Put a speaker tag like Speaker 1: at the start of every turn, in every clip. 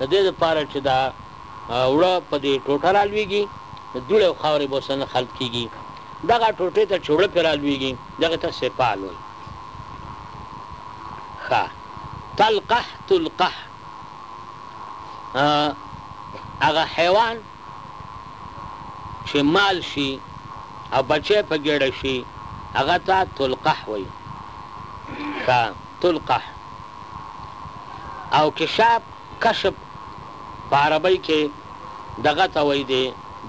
Speaker 1: د دې لپاره چې دا اوړه په دې ټوټه رالوېږي، د دوړې او خاورې به ورسره نه خلط کېږي. دغه ټوټې ته چې اوړه پرې رالوېږي، دغې ته سپال وايي. ښه تلقح، تلقح، هغه حیوان چې مال شي او بچی په ګېډه شي، هغه ته تلقح وايي. ښه تلقح. او کشاف، کشف، په عربۍ کې دغه ته وایي، د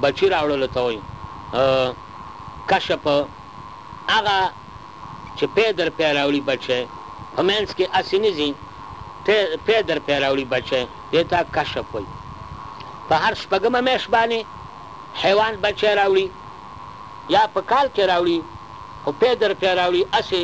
Speaker 1: بچي راوړلو ته وایي، کشف، هغه چې پی در پی راوړي بچی، په منځ کې هسې نه ځي، پی در پی راوړي بچی، دې ته کشف وایي. په هر شپږمه میاشت باندې حیوان بچی راوړي، یا په کال کې راوړي، خو پی در پی راوړي، هسې.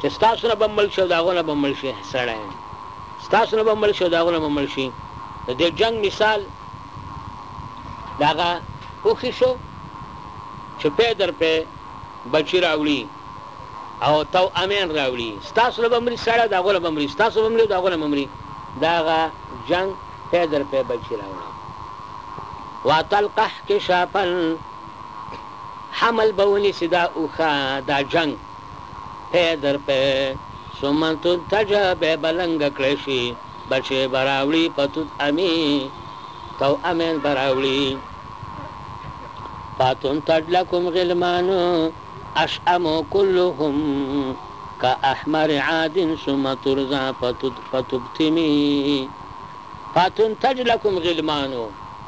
Speaker 1: چې ستاسو نه به مړ شي او د هغو نه به مړ شي سړی ستاسو نه به مړ شي او د هغو نه به مړ شي د دې جنګ مثال د هغه اوښي شو چې پی در پی بچي راوړي او تو امین راوړي ستاسو نه به مري سړی د هغو نه به مري ستاسو به مري او د هغو نه به مري د هغه جنګ پی در پی بچي راوړي واتلقح کشافا حمل به ونیسی دا اوښه دا جنګ پی در پی سو من تود تجه به بلنګ کړی شی بچی به راوړی په تود امی تو امین به راوړی پاتون تج لکم غلمان اش امو کلهم که احمر عاد سو من ترزا په تود په تبتمی پاتون تج لکم غلمان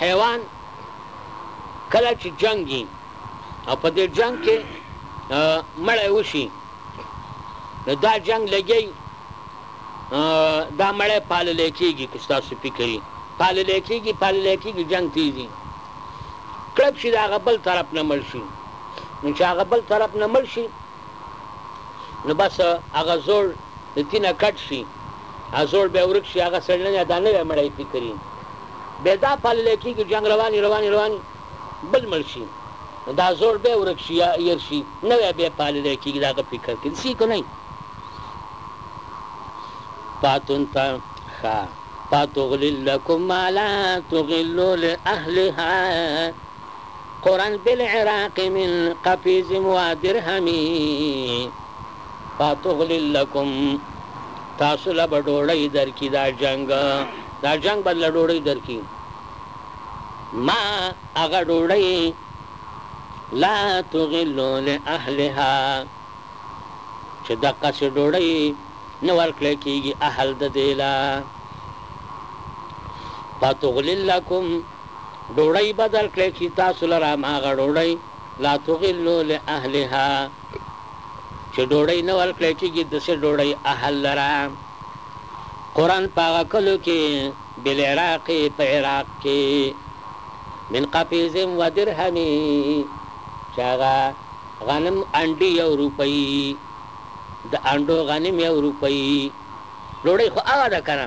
Speaker 1: حیوان کله چې جنګي او په دې جنګ کې مړی وشي نو دا جنګ لګي دا مړی پاللی کېږي که ستاسو فکر وي پاللی کېږي پاللی کېږي جنګ تېږي کلک شي د هغه بل طرف نه مړ شي نو چې هغه بل طرف نه مړ شي نو بس هغه زوړ د تینه کډ شي هغه زوړ بیا ورک شي هغه سړی نه دا نوی مړی فکر یې بیا دا پاللی کېږي جنګ رواني رواني رواني بل مړ شي نو دا زوړ بیا ورک شي یا ایر شي نوی بیا پاللی کېږي د هغه فکر کې داسې که نه پاتون ته ښه پاتغلل لکم ما لا تغلو لاهلها قرن بالعراق من قفیز و درهم فتغلل لکم تاسو له به ډوډۍ درکړي دا جنګ دا جنګ به له ډوډۍ درکړي ما هغه ډوډۍ لا تغلو لاهلها چې دقسې ډوډۍ نه ورکړی کېږي اهل د دې له فتغلل لکم ډوډۍ به درکړی چی تاسو لره هماغه ډوډۍ، لا تغلو لاهلها، چی ډوډۍ نه ورکړی کیږی دڅه ډوډۍ اهل لره. قرآن په هغه کلو کی، بالعراق، په عراق کی، من قفیز و درهم، چی هغه غنم انډی یو روپۍ، د انډو غنم یو روپۍ، ډوډۍ خو هغه ده کنه.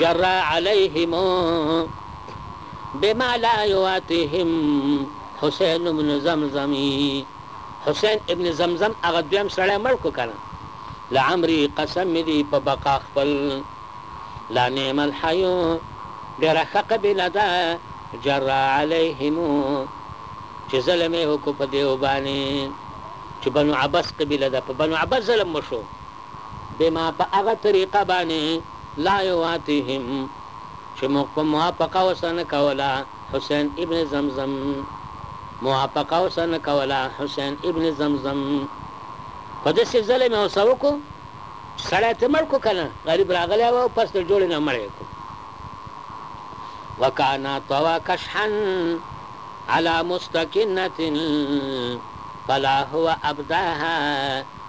Speaker 1: جرا علیهم بما لا یواتیهم حسین ابن زمزمی حسین ابن زمزم هغه دویم سړی مړ کړو کنه له عمری قسم می دی په بقا خپل لا نعم الحی ډیره ښه قبیله ده جرا علیهم چې ظلم یې وکړو په دیو باندې چې بنو عبس قبیله ده په بنو عبس ظلم وشو بما په هغه طریقه باندې لا یواتیهم چې موږ په موافقه ورسره نه کوله حسین ابن زمزم موافقه ورسره نه کوله حسین ابن زمزم په داسې ځلې مې ورسره وکړو چې سړی ته مړ کو که نه غریب راغلی و او پس د جوړې نه مړ یې کو وکانا طوا کشحا علی مستکنة فلا هو ابداها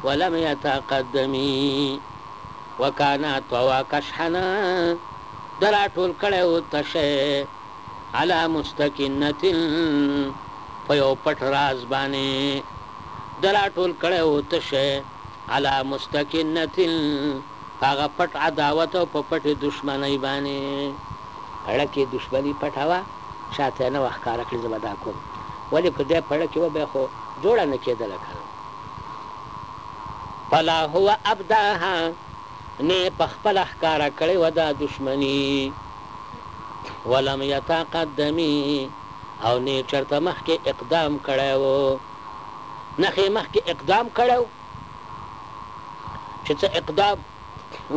Speaker 1: ولم يتقدمي وكان طوى كشحنا ده راټول کړی و تشی علي مستكنة په يو پټ راز باندې ده راټول کړی و تشی علي مستكنة په هغه پټ عداوت او په پټې دښمنۍ باندې پړه کې دښمني پټه وه چاته يې نه وه ښکاره کړې زه به دا کوم ولې که دی پړه کې وه بيا خو جوړه نه کېدله کنه. فلا هو ابداها، نه یې په خپله ښکاره کړې وه دا دښمني، ولم یتقدمي، او نه یې چرته مخکې اقدام کړی و، نخې یې مخکې اقدام کړی و، چې څه اقدام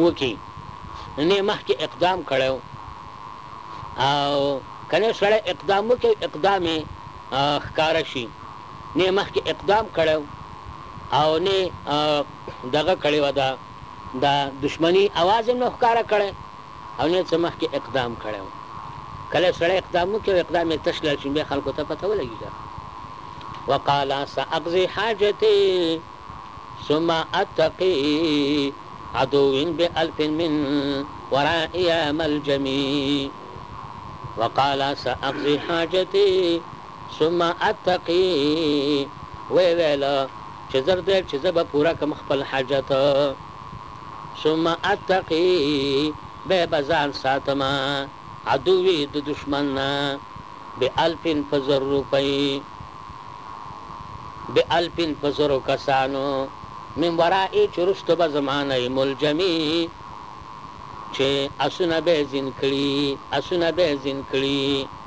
Speaker 1: وکړي، نه یې مخکې اقدام کړی و، او کنه سړی اقدام وکړي، اقدام یې ښکاره شي. نه مخکې اقدام کړی و او نه دغه کړی و دا د دښمنی اواز هم نه ښکاره کړی او نه څه مخکې اقدام کړی و کله سړی اقدام وکړي او اقدام یې تش لاړ شي بیا خلکو ته پته ولګي که وقال ساقضي حاجتي ثم اتقي عدو بالف من ورائي ملجمي وقال ساقضي حاجتي ثم اتقی، ویې ویل، چې زر دی چې زه به پوره کړم خپل حاجت. ثم اتقی، بیا به ځان ساتم، عدوی، د دښمن نه، بالف، په زر روپۍ، بالف، په زرو کسانو، من ورای، چې وروسته به زما نه یې، ملجمی، چې اسونه به یې زین کړي، اسونه به یې زین کړي.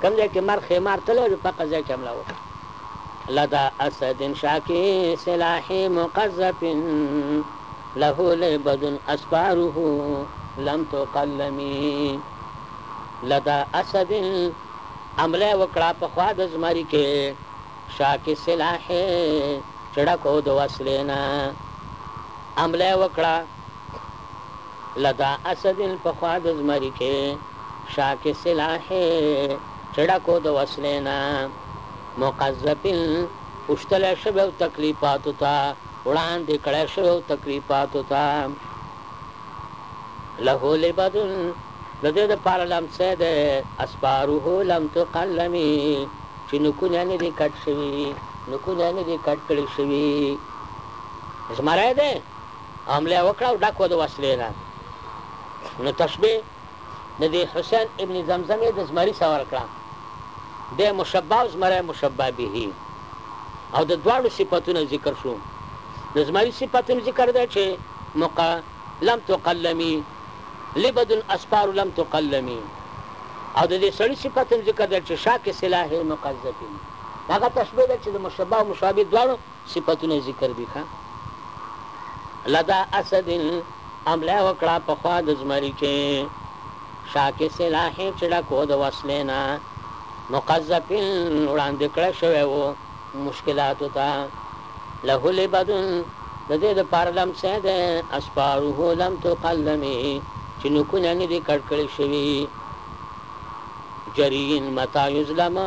Speaker 1: کوم ځای کې مرغ خېمار تللی وو په هغه ځای کې حمله وکړه لدى اسد شاکي سلاح مقذف له لبد اسفاره لم تقلمي لدى اسد عمله وکړه په خوا د زمری کې شاکي سلاح چړکو د وسلینا عمله وکړه لکه اسد پخوا د زمري کې شاک سلاح چې ډک و د وسلې نه مقذف پوښتلی شوی او تکلیفاتو ته وړاندې کړی شوی او تکلیفاتو ته له لبد د دې دپاره لمڅی دی اسفاره لم تقلمي چې نوکونه یې نه دي کټ شوي نوکونه یې نه دي کټ کړل شوي زمری دی حمله وکړه او ډک و د وسلې نه نو تشبیه د دې حسین ابن زمزم یې د زمري سره ورکړه دی مشبه او زمری مشبه به او د دواړو صفتونه ذکر شو د زمري صفت هم ذکر دی چې مق لم تقلمی لبد اسپار لم تقلمی او د دې سړي صفت هم ذکر دی چې شاک سلاح مقذفی هغه تشبیه ده چې د مشبه او مشابه دواړو صفتونه یې ذکر دي ښه لدا اسد حمله وکړه په خوا د زمري کې شاکې سلاح یې چې ډک و د وسلې نه مقذف وړاندې کړی شوی و مشکلاتو ته له لبد د دې دپاره لمسی دی اسفاره لم تقلمې چې نوکونه نه دي کړ کړی شوي جرین متا یظلمه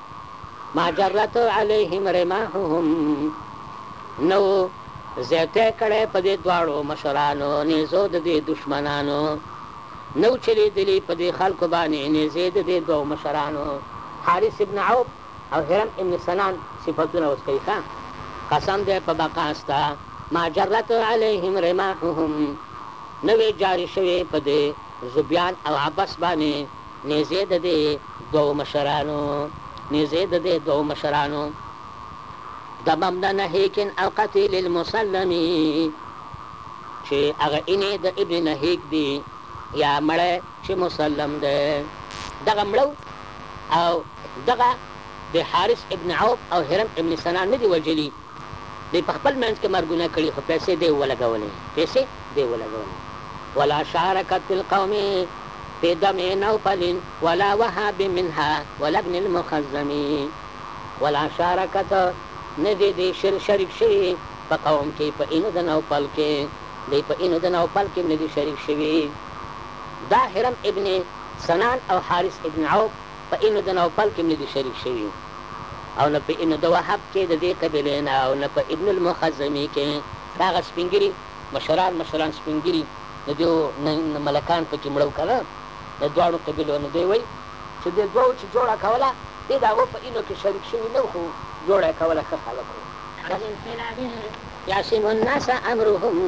Speaker 1: ما جرت علیهم رماحهم نه وو زیتی کړی په دې دواړو مشرانو نیزو د دې دښمنانو نه وو چلیدلي په دې خلکو باندې نیزې د دې دوو مشرانو حارث ابن عوف او هرم ابن سنان صفتونه اوس کوي ښه قسم دی په بقا ستا ما جرت علیهم رماحهم نه وې جاري شوې په دې زبیان او عبس باندې نېزې د دې دوو مشرانو نېزې د دې دوو مشرانو د مبن نهیک القتیل المسلم چې هغه اینې د ابن نهیک دي یا مړی چې مسلم دی دغه مړو او دغه د حارث ابن عوف او هرم ابن سنا نه دي وژلي دوی په خپل منځ کې مرګونه کړي خو پیسې دې ولګولې پیسې دې ولګولې ولا شارکت فی القوم فی دم نوفل ولا وهاب منها ولا ابن المخزم ولا شارکت نه دې دې شر شریک شوي په قوم کې په اینو د نوفل کې دوی په اینو د نوفل کې نه دي شریک شوي دا هرم ابن سنان او حارث ابن عوف په ان د نوفل کې نه دي شریک شوي او نه په ان د وهب کې د دې قبیلې نه او نه په ابن المخزمي کې دا هغه سپین ږیري مشران مشران سپین ږیري د دې نه ملکان په کې مړو کنه د دواړو قبیلو نه دی وایي چې دې دوو چې جوړه کوله دې د هغو په انو کې شریک شوي نه خو جوړه یې کوله ښه خلک وو حرم انقلاب يعصم الناس امرهم.